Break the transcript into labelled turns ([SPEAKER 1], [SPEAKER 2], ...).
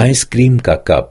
[SPEAKER 1] आइसक्रीम का कप